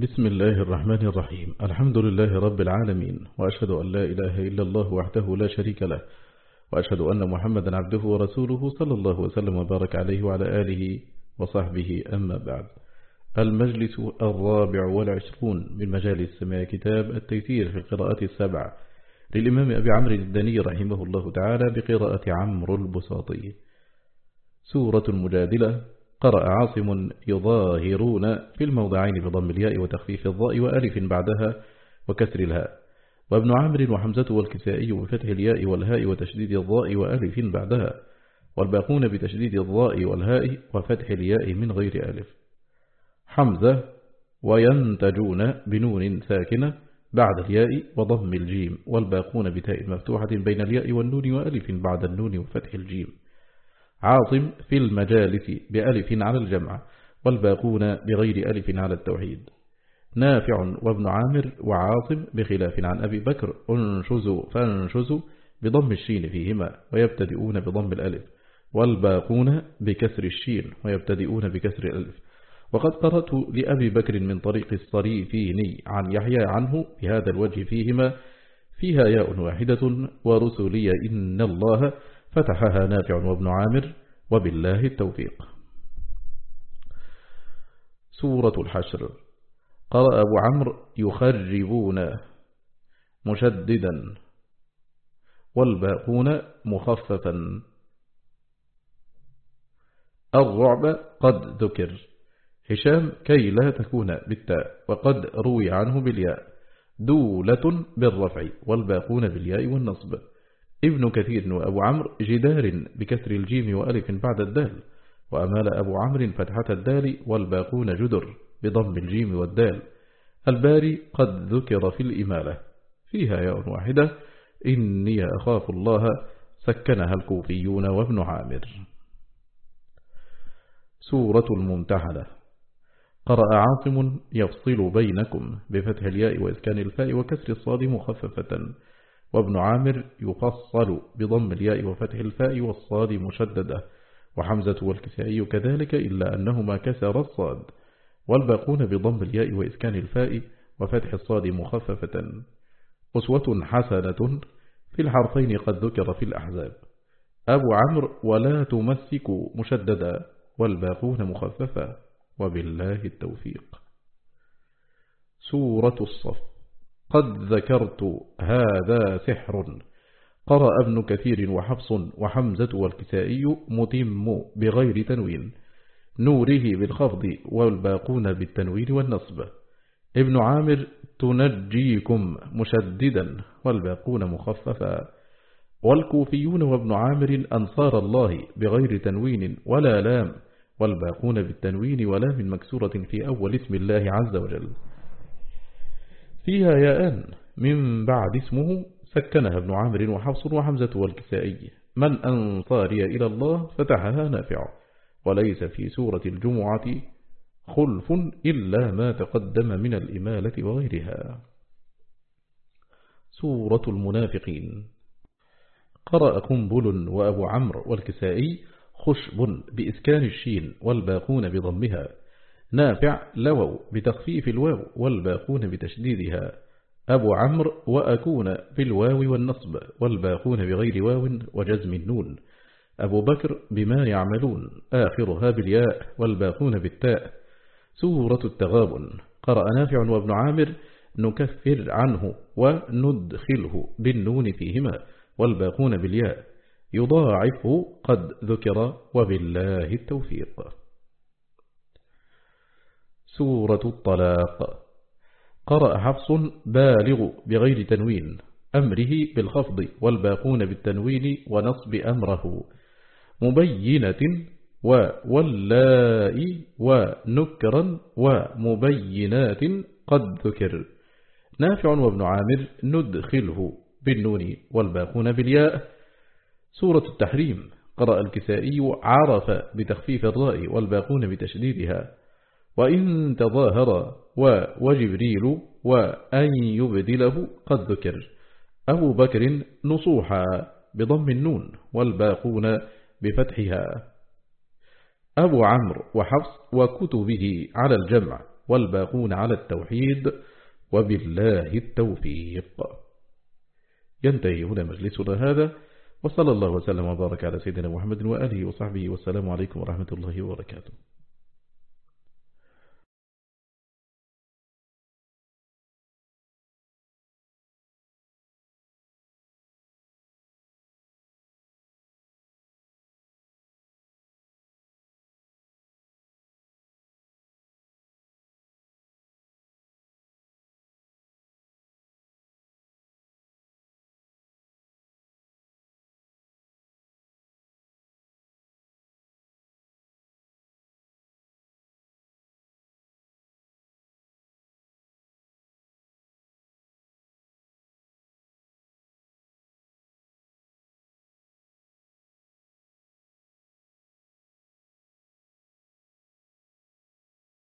بسم الله الرحمن الرحيم. الحمد لله رب العالمين وأشهد أن لا إله إلا الله وحده لا شريك له وأشهد أن محمدا عبده ورسوله صلى الله وسلم وبارك عليه وعلى آله وصحبه. أما بعد المجلس الرابع والعشرون من مجالس سماع كتاب التيسير في القراءات السبع للإمام أبي عمرو الدني رحمه الله تعالى بقراءة عمرو البساطي. سورة المجادلة قرأ عاصم يظاهرون في الموضعين بضم الياء وتخفيف الظاء وألف بعدها وكسر الهاء. وابن عامر وحمزة والكسائي بفتح الياء والهاء وتشديد الظاء وألف بعدها. والباقون بتشديد الظاء والهاء وفتح الياء من غير ألف. حمزة وينتجون بنون ساكنة بعد الياء وضم الجيم. والباقون بتاء مفتوحة بين الياء والنون وألف بعد النون وفتح الجيم. عاصم في المجالس بألف على الجمع والباقون بغير ألف على التوحيد. نافع وابن عامر وعاصم بخلاف عن أبي بكر انشزوا فانشزوا بضم الشين فيهما ويبتدئون بضم الألف والباقون بكسر الشين ويبتدئون بكسر الألف. وقد قرأت لأبي بكر من طريق الصريفيني عن يحيى عنه بهذا الوجه فيهما فيها ياء واحدة ورسلي إن الله فتحها نافع وابن عامر وبالله التوفيق. سورة الحشر. قرأ أبو عمرو يخربون مشددا والباقون مخففا. الرعب قد ذكر. هشام كي لا تكون بالتاء وقد روي عنه بالياء. دولة بالرفع والباقون بالياء والنصب. ابن كثير وأبو عمرو جدار بكسر الجيم وألف بعد الدال وأمال أبو عمرو فتحة الدال والباقون جدر بضم الجيم والدال. البارئ قد ذكر في الإمالة فيها ياء واحدة إني أخاف الله سكنها الكوفيون وابن عامر. سورة الممتحنة. قرأ عاصم يفصل بينكم بفتح الياء وإسكان الفاء وكسر الصاد مخففة. وابن عامر يفصل بضم الياء وفتح الفاء والصاد مشددة وحمزة والكسائي كذلك إلا أنهما كسر الصاد والباقون بضم الياء وإسكان الفاء وفتح الصاد مخففة. أسوة حسنة في الحرفين قد ذكر في الأحزاب. أبو عمرو ولا تمسك مشددا والباقون مخففا وبالله التوفيق. سورة الصف. قد ذكرت هذا سحر. قرأ ابن كثير وحفص وحمزة والكسائي متم بغير تنوين. نوره بالخفض والباقون بالتنوين والنصب. ابن عامر تنجيكم مشددا والباقون مخففا. والكوفيون وابن عامر أنصار الله بغير تنوين ولا لام والباقون بالتنوين ولام مكسورة في أول اسم الله عز وجل. فيها ياءان من بعد اسمه سكنها ابن عامر وحفص وحمزة والكسائي. من أنصاري إلى الله فتحها نافع وليس في سورة الجمعة خلف إلا ما تقدم من الإمالة وغيرها. سورة المنافقين. قرأ قنبل وأبو عمرو والكسائي خشب بإسكان الشين والباقون بضمها. نافع لووا بتخفيف الواو والباقون بتشديدها. أبو عمرو وأكون بالواو والنصب والباقون بغير واو وجزم النون. أبو بكر بما يعملون آخرها بالياء والباقون بالتاء. سورة التغابن. قرأ نافع وابن عامر نكفر عنه وندخله بالنون فيهما والباقون بالياء. يضاعفه قد ذكر وبالله التوفيق. سورة الطلاق. قرأ حفص بالغ بغير تنوين أمره بالخفض والباقون بالتنوين ونصب أمره. مبينة وولاء ونكرا ومبينات قد ذكر. نافع وابن عامر ندخله بالنون والباقون بالياء. سورة التحريم. قرأ الكسائي عرف بتخفيف الراء والباقون بتشديدها. وإن تظاهر وجبريل وأن يبدله قد ذكر. أبو بكر نصوحا بضم النون والباقون بفتحها. أبو عمرو وحفص وكتبه على الجمع والباقون على التوحيد وبالله التوفيق. ينتهي هنا مجلسنا هذا وصلى الله وسلم وبارك على سيدنا محمد وآله وصحبه والسلام عليكم ورحمة الله وبركاته.